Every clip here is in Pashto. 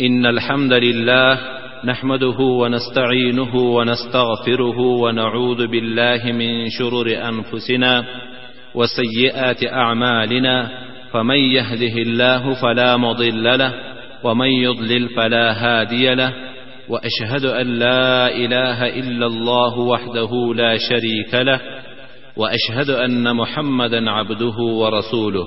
إن الحمد لله نحمده ونستعينه ونستغفره ونعوذ بالله من شرور أنفسنا وسيئات أعمالنا فمن يهده الله فلا مضل له ومن يضلل فلا هادي له واشهد ان لا اله الا الله وحده لا شريك له واشهد ان محمدا عبده ورسوله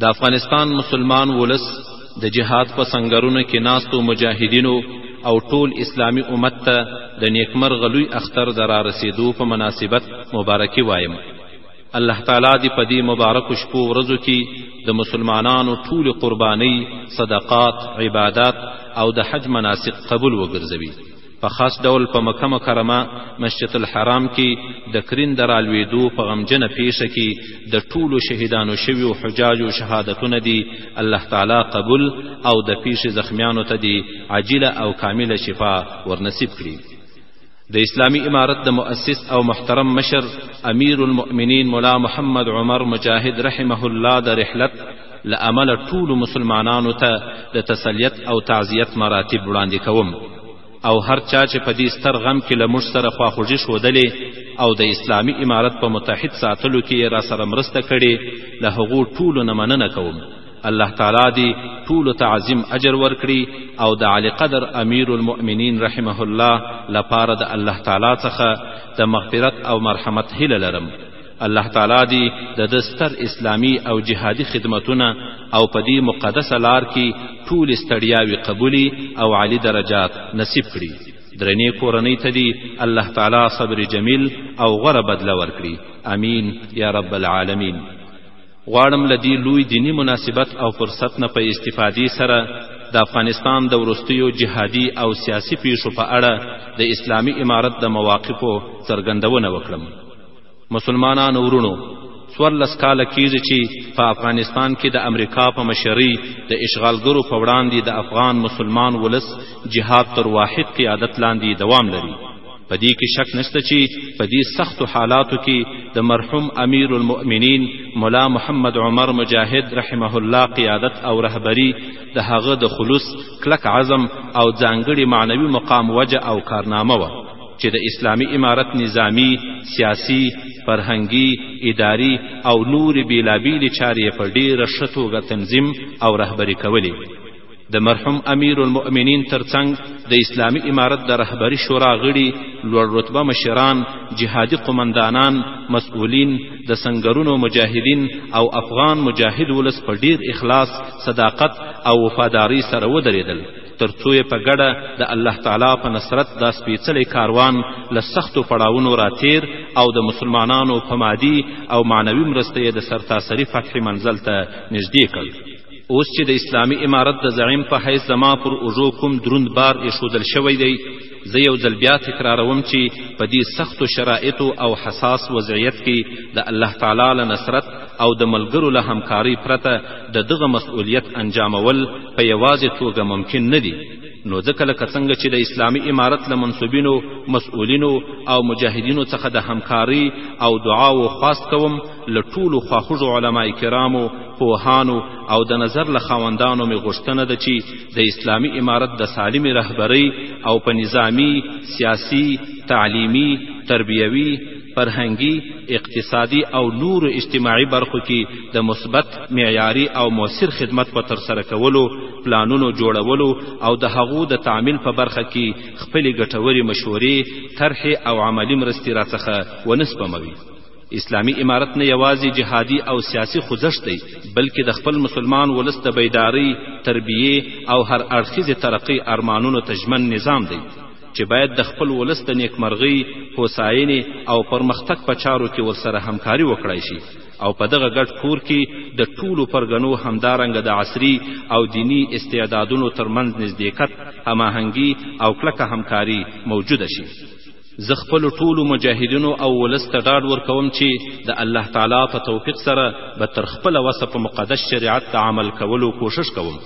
د افغانستان مسلمان ولس د جهاد په سنګرونو کې ناستو مجاهدینو او ټول اسلامی امت ته د نیکمر غلوی اختر د را رسیدو په مناسبت مبارکي وایم الله تعالی دی په دې مبارک شپو ورځو کې د مسلمانانو ټول قرباني صدقات عبادت او د حج مناسک قبول وګرځوي په خاص ډول په مکه مکرمه مسجد الحرام کې د کرین د رالوېدو په غمجنه پیښه کې د ټولو شهیدانو شویو حجاجو شهادتونه دي الله تعالی قبول او د پیښې زخمیانو ته دي عاجله او کامله شفا ورنصیب کړي د اسلامی امارت د مؤسس او محترم مشر امیر المؤمنین مولا محمد عمر مجاهد رحمه الله د رحلت لامل ټول مسلمانانو ته د تسلیت او تعزیت مراتب وړاندې کوم او هر چا چې په دې ستر غم کې له موږ سره خواخوږي ښودلې او د اسلامي امارت په متحد ساتلو کې یې را سره مرسته کړې له هغو ټولو نه مننه کوم الله تعالی دی ټولو ته عظیم اجر ورکړي او د علی قدر امیر المؤمنین رحمه الله لپاره د الله تعالی څخه د مغفرت او مرحمت هیله لرم الله تعالی دی د د ستر اسلامی او جهادي خدمتونه او په دې مقدسه لار کې ټول ستړیاوي قبولي او عالی درجات نصیب کړي درنې کورنۍ ته دی الله تعالی صبر جمیل او غره بدله ورکړي امین یا رب العالمین غواړم لدی لوی دینی مناسبت او فرصت نه په استفادې سره د افغانستان د ورستیو جهادي او سیاسي پیښو په اړه د اسلامی امارت د مواقفو څرګندونه وکړم مسلمانانو ورونو څوارلس کاله کیږي چې په افغانستان کې د امریکا په مشرۍ د اشغالګرو په وړاندې د افغان مسلمان ولس جهاد تر واحد قیادت لاندې دوام لري په دې کې شک نشته چې په دې سختو حالاتو کې د مرحوم امیر المؤمنین مولا محمد عمر مجاهد رحمه الله قیادت او رهبری د هغه د خلوص کلک عزم او ځانګړي معنوي مقام وجه او کارنامه وه چې د اسلامی امارت نظامی، سیاسی، فرهنګي، اداري او نورې بیلابیلې چارې په ډیره ښه توګه تنظیم او رهبري کولې. د مرحوم امیر المؤمنین ترڅنګ د اسلامی امارت د رهبری شورا غړي لوړ رتبه مشران جهادي قمندانان مسئولین د سنگرونو مجاهدین او افغان مجاهد ولس په ډیر اخلاص صداقت او وفاداری سره ودرېدل ترڅو یې په ګډه د الله تعالی په نصرت دا سپیڅلی کاروان له سختو پړاوونو راتیر او د مسلمانانو په مادي او معنوي مرسته یې د سرتاسري فتح منزل ته نږدې کړ اوس چې د اسلامي امارت د زعیم په حیث زما پر اوږو کوم دروند بار ایښودل شوی دی زه یو ځل بیا تکراروم چې په دې سختو شرایطو او حساس وضعیت کې د الله تعالی له نصرت او د ملګرو له همکارۍ پرته د دغه مسؤلیت انجامول په یوازې توګه ممکن نه دي نو ځکه لکه څنګه چې د اسلامي امارت له منصوبینو مسؤلینو او مجاهدینو څخه د همکاري او دعاو خواست کوم له ټولو خواخوږو علما کرامو پوهانو او د نظر له خاوندانو مې غوښتنه ده چې د اسلامي امارت د سالمې رهبرۍ او په نظامي سیاسي تعلیمي تربیوي فرهنګي، اقتصادي او نورو اجتماعي برخو کې د مثبت، معیاري او موثر خدمت په ترسره کولو، پلانونو جوړولو او د هغو د تعمیل په برخه کې خپلې ګټورې مشورې، طرحې او عملي مرستې راڅخه ونه سپموي. اسلامي امارت نه یوازې جهادي او سیاسي خوځښت دی، بلکې د خپل مسلمان ولس د بیدارۍ، تربیې او هر اړخیزې ترقۍ ارمانونو ته ژمن نظام دی. چې باید د خپل ولس د نیکمرغۍ هوساینې او پرمختګ په چارو کې ورسره همکاري وکړای شي او په دغه ګډ کور کې د ټولو پرګنو همدارنګه د عصري او دینی استعدادونو ترمنځ نزدېکت هماهنګي او کلکه همکاري موجوده شي زه خپل ټولو مجاهدینو او ولس ته ډاډ ورکوم چې د الله تعالی په توفیق سره به تر خپله وسه په مقدس شریعت د عمل کولو کوشش کوم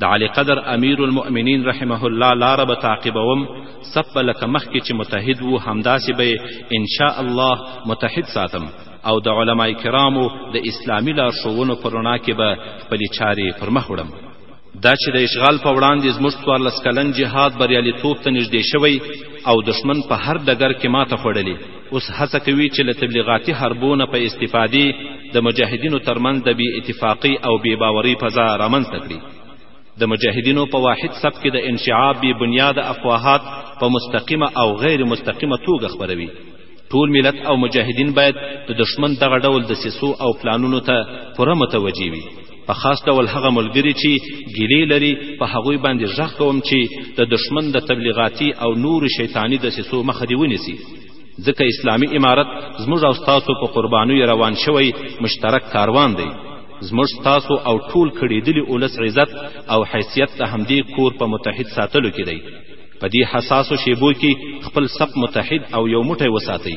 د علی قدر امیر المؤمنین رحمه الله لاره به تعقیبوم سب به لکه مخکې چې متحد وو همداسې به ان شاء الله متحد ساتم او د علما کرامو د اسلامي لارښوونو په رڼا کې به خپلې چارې پر مخ وړم دا چې د اشغال په وړاندې زموږ څوارلس کلن جهاد بریالیتوب ته نږدې شوی او دښمن په هر ډګر کې ماته خوړلې اوس هڅه کوي چې له تبلیغاتي حربو نه په استفادې د مجاهدینو ترمنځ د بې اتفاقۍ او بې باورۍ فضا رامنځته کړي د مجاهدینو په واحد صف کې د انشعاب بې بنیاد افواهات په مستقیمه او غیر مستقیمه توګه خپروي ټول ملت او مجاهدین باید د دشمن دغه ډول دسیسو او پلانونو ته پوره متوجه وي په خاص ډول هغه ملګري چې ګیلې لري په هغوی باندې غږ کوم چې د دشمن د تبلیغاتي او نور شیطاني دسیسو مخه دې ونیسي ځکه اسلامي امارت زموږ او ستاسو په قربانیو روان شوی مشترک کاروان دی زموږ ستاسو او ټول کړېدلي ولس عزت او حیثیت د همدې کور په متحد ساتلو کې دی په دې حساسو شیبو کې خپل سپ متحد او یو موټی وساتئ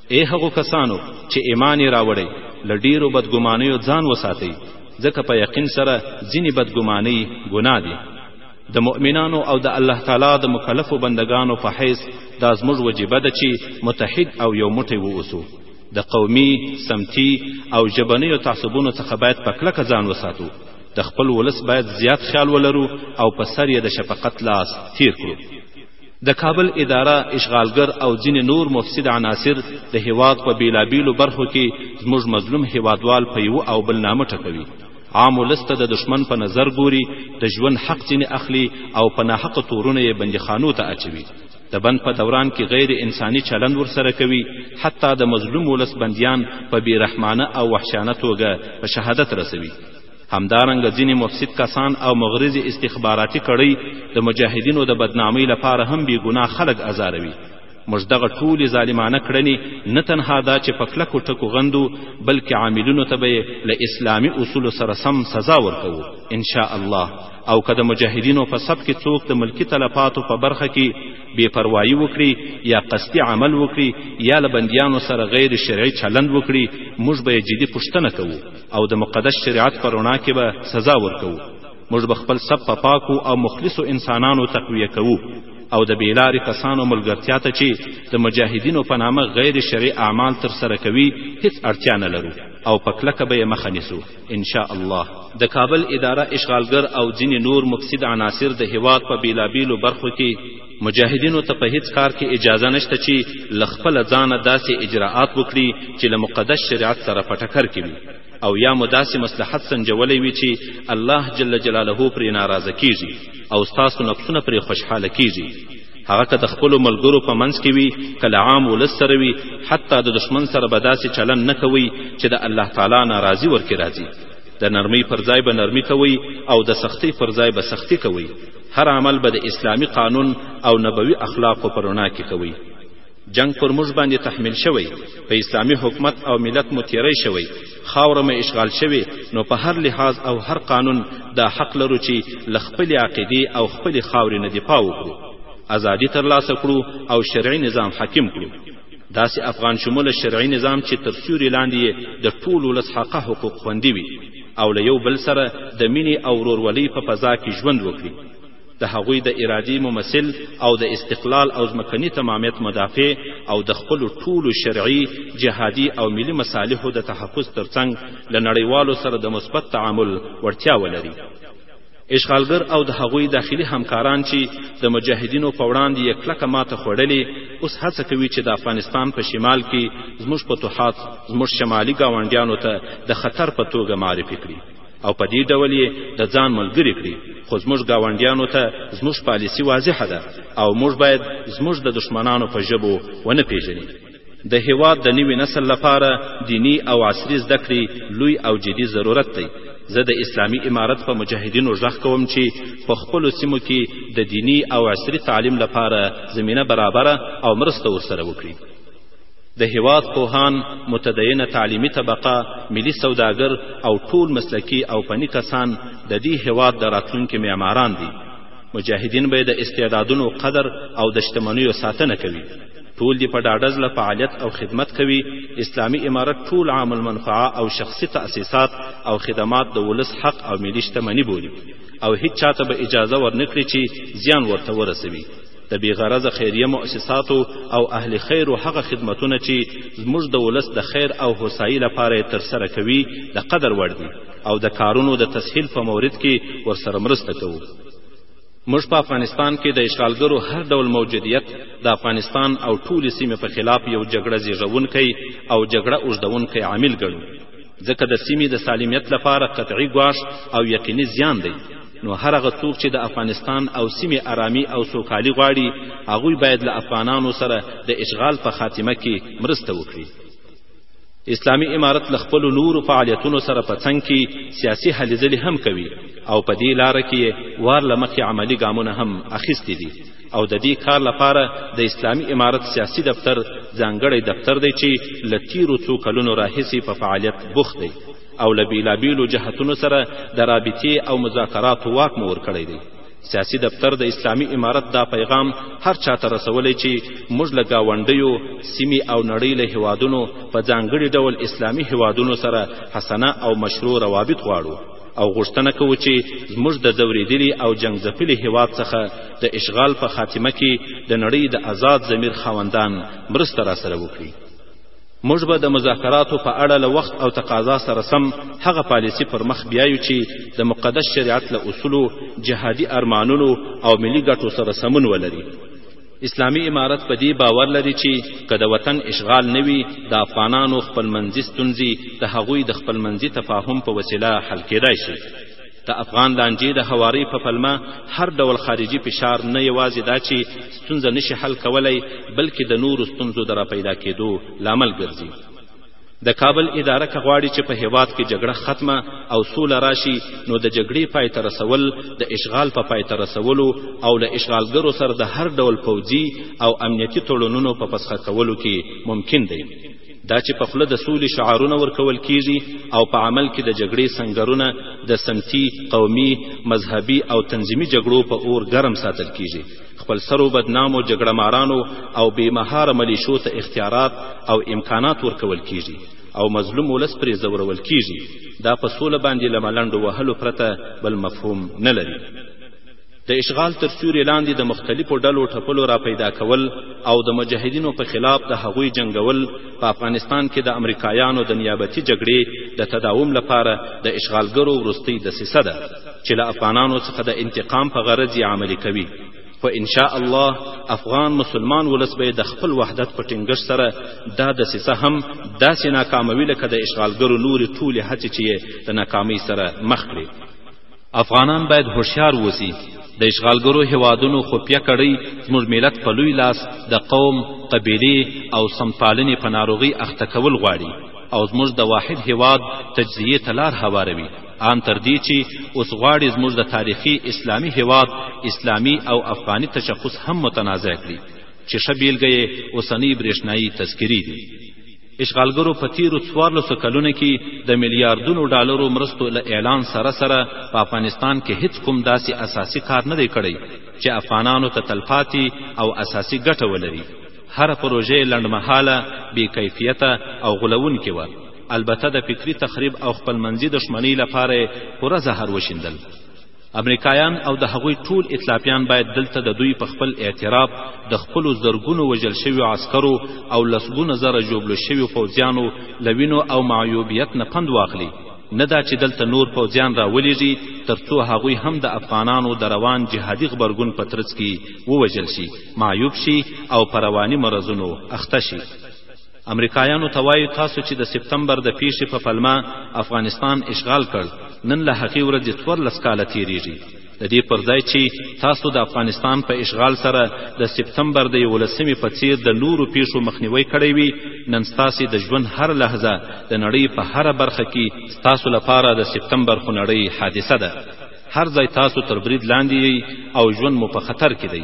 ای هغو کسانو چې ایمان یې راوړی له ډیرو بدګمانیو ځان وساتئ ځکه په یقین سره ځینې بدګمانۍ ګناه دي د مؤمنانو او د الله تعالی د مکلفو بندگانو په حیث دا زموږ وجیبه ده چې متحد او یو موټی واوسو د قومي سمتي او ژبنیو تعصبونو څخه باید په کلکه ځان وساتو د خپل ولس باید زیات خیال ولرو او په سر یې د شفقت لاس تیر کړو د کابل اداره اشغالګر او ځینې نور مفسد عناصر د هیواد په بیلابیلو برخو کې زموږ مظلوم هیوادوال په یو او بل نامه ټکوي عام ولس ته د دشمن په نظر ګوري د ژوند حق ځینې اخلي او په ناحقه تورونه یې بندیخانو ته اچوي د بند په دوران کې غیر انساني چلند ورسره کوي حتی د مظلوم ولس بندیان په بیرحمانه او وحشانه توګه په شهادت رسوي همدارنګه ځینې مفسد کسان او مغرضې استخباراتي کړۍ د مجاهدینو د بدنامۍ لپاره هم بې ګناه خلک ازاروي موږ دغه ټولې ظالمانه کړنې نه تنها دا چې په کلکو ټکو غندو بلکې عاملینو ته به له اسلامي اصولو سره سم سزا ورکوو انشاء الله او که د مجاهدینو په صف کې څوک د ملکي تلفاتو په برخه کې بې پروايي وکړي یا قصدي عمل وکړي یا له بندیانو سره غیر شرعي چلند وکړي موږ به یې جدي پوښتنه کوو او د مقدس شریعت پر رڼا کې به سزا ورکوو موږ به خپل سب په پاکو او مخلصو انسانانو تقویه کوو او د بیلارې کسانو ملګرتیا ته چې د مجاهدینو په نامه غیر شرعي اعمال ترسره کوي هیڅ اړتیا نه لرو او په کلکه به یې مخه نیسو انشاء الله د کابل اداره اشغالګر او ځینې نور مفسد عناصر د هیواد په بیلابیلو برخو کې مجاهدینو ته په هیڅ کار کې اجازه نشته چې له خپل ځانه داسې اجراءات وکړي چې له مقدس شریعت سره په ټکر کې وي او یا مو داسې مصلحت سنجولی وي چې الله جل جلاله پرې ناراضه کیږي او ستاسو نفسونه پرې خوشحاله کیږي هغه که د خپلو ملګرو په منځ کې وي که له عام ولس سره وي حتی د دښمن سره به داسې چلند نه کوئ چې د الله تعالی ناراضي ورکې راځي د نرمۍ پر ځای به نرمي کوئ او د سختۍ پر ځای به سختي کوئ هر عمل به د اسلامي قانون او نبوي اخلاقو په رڼا کې کوي جنگ پر موږ باندې تحمیل شوی په اسلامي حکومت او ملت مو تیری شوی خاوره مو اشغال شوی نو په هر لحاظ او هر قانون دا حق لرو چې له خپلې عقیدې او خپلې خاورې نه دفاع وکړو ازادي ترلاسه کړو او شرعي نظام حاکم کړو داسې افغان شموله شرعي نظام چې تر سیوري لاندې د ټول ولس حقه حقوق خوندي وي او له یو بل سره د مینې او ورورولۍ په فضا کې ژوند وکړي د هغوی د ارادي ممثل او د استقلال او ځمکني تمامیت مدافع او د خپلو ټولو شرعي جهادي او ملي مصالحو د تحفظ ترڅنګ له نړیوالو سره د مثبت تعامل وړتیا ولري اشغالګر او د هغوی داخلي همکاران چې د مجاهدینو په وړاندې یې کلکه ماته خوړلې اوس هڅه کوي چې د افغانستان په شمال کې زموږ فتوحات زموږ شمالي ګاونډیانو ته د خطر په توګه معرفي کړي او په دې ډول یې د ځان ملګري کړي خو زموږ ګاونډیانو ته زموږ پالیسي واضحه ده او موږ باید زموږ د دښمنانو په ژبو ونه پیژني د هیواد د نوي نسل لپاره دینی او عصري زده کړې لوی او جدي ضرورت دی زه د اسلامي امارت په مجاهدینو غږ کوم چې په خپلو سیمو کې د دینی او عصري تعلیم لپاره زمینه برابره او مرسته ورسره وکړي د هیواد پوهان متدینه تعلیمي طبقه ملي سوداګر او ټول مسلکي او فني کسان د دې هیواد د راتلونکي معماران دي مجاهدین به د استعدادونو قدر او د شتمنیو ساتنه کوي ټول دی په ډاډه زړه فعالیت او خدمت کوي اسلامي امارت ټول عام المنفعه او شخصي تأسیسات او خدمات د ولس حق او ملي شتمني بولي او هیڅ چاته به اجازه ورنکړي چې زیان ورته ورسوي د بیغرضه خیریه مؤسساتو او اهل خیر هغه خدمتونه چې زموږ د ولس د خیر او هوسایي لپاره تر سره کوي د قدر وړ دي او د کارونو د تسهیل په مورد کې ورسره مرسته کوو موږ په افغانستان کې د اشغالګرو هر ډول موجودیت د افغانستان او ټولې سیمې په خلاف یو جګړه زیږوونکی او جګړه اوږدوونکی عامل ګڼو ځکه د سیمې د سالمیت لپاره قطعي ګواښ او یقیني زیان دی نو هر هغه څوک چې د افغانستان او سیمې آرامي او سوکالي غواړي هغوی باید له افغانانو سره د اشغال په خاتمه کې مرسته وکړي اسلامي امارت له خپلو نورو فعالیتونو سره په څنګ کې سیاسي هلې ځلې هم کوي او په دې لاره کې یې وار له مخې عملي ګامونه هم اخیستي دي او د دې کار لپاره د اسلامي امارت سیاسي دفتر ځانګړی دفتر دی چې له تیرو څو کلونو راهیسې په فعالیت بوخت دی او له بیلابیلو جهتونو سره د رابطې او مذاکراتو واک مو ورکړی دی سیاسي دفتر د اسلامي امارت دا پیغام هر چا ته رسولی چې موږ له ګاونډیو سیمې او نړۍ له هیوادونو په ځانګړي ډول اسلامي هیوادونو سره حسنه او مشروع روابط غواړو او غوښتنه کوو چې زموږ د ځورېدلي او جنګ ځپلي هیواد څخه د اشغال په خاتمه کې د نړۍ د آزاد ضمیر خاوندان مرسته راسره وکړي موږ به د مذاکراتو په اړه له وخت او تقاضا سره سم هغه پالیسی پر مخ بیایو چې د مقدس شریعت له اصولو جهادي ارمانونو او ملي ګټو سره سمون ولري اسلامي امارت په دې باور لري چې که د وطن اشغال نه وي د افغانانو خپلمنځي ستونزې د هغوی د خپلمنځي تفاهم په وسیله حل کېدای شي د افغان لانجې د هوارۍ په پلمه هر ډول خارجي فشار نه یوازې دا چې ستونزه نشي حل کولی بلکې د نورو ستونزو د راپیدا کېدو لامل ګرځي د کابل اداره که غواړي چې په هیواد کې جګړه ختمه او سوله راشي نو د جګړې پای ته رسول د اشغال په پای ته رسولو او له اشغالګرو سره د هر ډول پوځي او امنیتي تړونونو په پسخه کولو کې ممکن دی دا چې په خوله د سولې شعارونه ورکول کیږي او په عمل کې د جګړې سنګرونه د سمتي قومي مذهبي او تنظیمي جګړو په اور ګرم ساتل کیږي خپل سرو بدنامو جګړه مارانو او بې مهاره ملیشو ته اختیارات او امکانات ورکول کیږي او مظلوم ولس پرې ځورول کیږي دا په سوله باندې له ملنډو وهلو پرته بل مفهوم نه لري د اشغال تر سیوري لاندې د مختلفو ډلو ټپلو را پیدا کول او د مجاهدینو په خلاف د هغوی جنګول په افغانستان کې د امریکایانو د نیابتي جګړې د تداوم لپاره د اشغالګرو وروستۍ دسیسه ده چې له افغانانو څخه د انتقام په غرض یې عملي کوي خو ان شاء الله افغان مسلمان ولس به د خپل وحدت په ټینګښت سره دا دسیسه هم داسې ناکاموي لکه د اشغالګرو نورې ټولې هڅې چې یې د ناکامۍ سره مخ کړې افغانان باید هوښیار وسی د اشغالګرو هوادونو خفیه کړۍ زموږ ملت په لوی لاس د قوم قبیلې او سمپالنې په ناروغۍ اخته کول غواړي او زموږ د واحد هواد تجزیې ته لار هواروي آن تر دې چې اوس غواړي زموږ د تاریخي اسلامي هواد اسلامي او افغاني تشخص هم متنازع کړي چې ښه بیلګه یې اوسنۍ برېښنایي تذکرې دي اشغالګرو په تیرو څوارلسو کلونو کې د میلیاردونو ډالرو مرستو له اعلان سره سره په افغانستان کې هیڅ کوم داسې اساسي کار نه دی کړی چې افغانانو ته تلپاتې او اساسي ګټه ولري هره پروژه لنډمهاله بې کیفیته او غولونکې وه البته د فکري تخریب او خپلمنځي دښمنۍ لپاره پوره زهر وشیندل امریکایان او د هغوی ټول اتلافیان باید دلته د دوی په خپل اعتراف د خپلو زرګونو وژل شویو عسکرو او لسګونه زره ژوبلو شویو پوځیانو له وینو او معیوبیت نه پند واخلي نه دا چې دلته نور پوځیان راولیږي تر څو هغوی هم د افغانانو د روان جهادي غبرګون په ترڅ کې ووژل شي معیوب شي او په رواني مرضونو اخته شي امریکایانو ته وایو تاسو چې د سپتمبر د پیښې په پلمه افغانستان اشغال کړ نن له هغې ورځې څوارلس کاله تیریږي د دې پر ځای چې تاسو د افغانستان په اشغال سره د سپتمبر د یولسمې په څیر د نورو پیښو مخنیوی کړی وي نن ستاسې د ژوند هر لحظه د نړۍ په هره برخه کې ستاسو لپاره د سپتمبر خونړۍ حادثه ده هر ځای تاسو تر برید لاندې او ژوند مو په خطر کې دی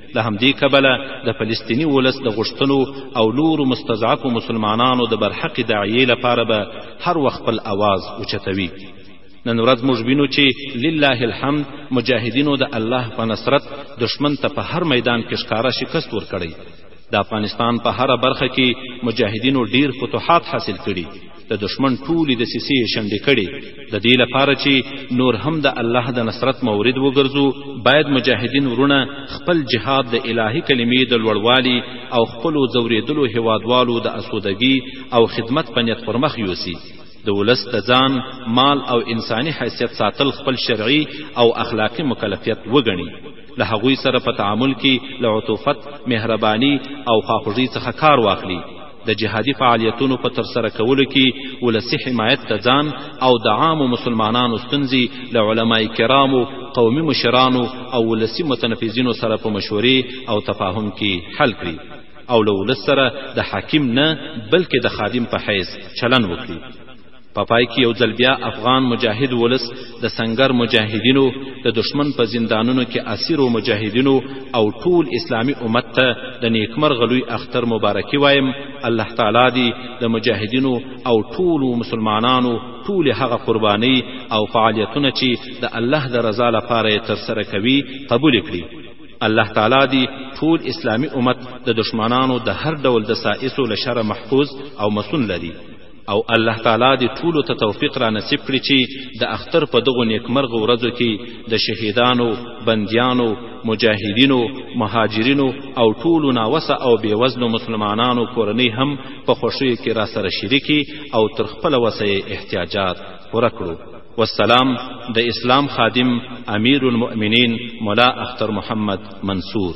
د همدې کبله د فلسطیني ولس د غوښتنو او نورو مستضعفو مسلمانانو د برحق داعیې لپاره به هر وخت خپل اواز اوچتوي نن ورځ موږ وینو چې لله الحمد مجاهدینو د الله په نصرت دشمن ته په هر میدان کې ښکاره شکست ورکړی د افغانستان په هره برخه کې مجاهدینو ډیر فتوحات حاصل کړي د دشمن ټولې دسیسې یې شنډې کړې د دې لپاره چې نور هم د الله د نصرت مورد وګرځو باید مجاهدین ورونه خپل جهاد د الهي کلمې د لوړوالي او خپلو ځورېدلو هیوادوالو د اسودګي او خدمت په نیت پرمخ یوسي د ولس د ځان مال او انساني حیثیت ساتل خپل شرعي او اخلاقي مکلفیت وګڼي له هغوی سره په تعامل کې له عطوفت مهرباني او خواخوږۍ څخه کار واخلي د جهادي فعالیتونو په ترسره کولو کې ولسي حمایت ته ځان او د عامو مسلمانانو ستونزې له علما کرامو قومي مشرانو او ولسي متنفذینو سره په مشورې او تفاهم کې حل کړي او له ولس سره د حاکم نه بلکې د خادم په حیث چلن وکړي په پای کې یو ځل بیا افغان مجاهد ولس د سنګر مجاهدینو د دشمن په زندانونو کې اسیرو مجاهدینو او ټول اسلامی امت ته د نیکمرغه لوی اختر مبارکي وایم الله تعالی دی د مجاهدینو او ټول مسلمانانو ټول هغه قرباني او فعالیتونه چې د الله د رضا لپاره تر سره کوي قبول کړي الله تعالی دی ټول اسلامی امت د دشمنانو د هر ډول دسائسو له شر محفوظ او مسون لري او الله تعالی دې ټولو ته توفیق را نصیب کړي چې د اختر په دغو نیکمرغو ورځو کې د شهیدانو بندیانو مجاهدینو مهاجرینو او ټولو ناوسه او بېوزلو مسلمانانو کورنۍ هم په خوښیو کې را سره شریکې او تر خپله وسه احتیاجات پوره کړو والسلام د اسلام خادم امیر المؤمنین مولا اختر محمد منصور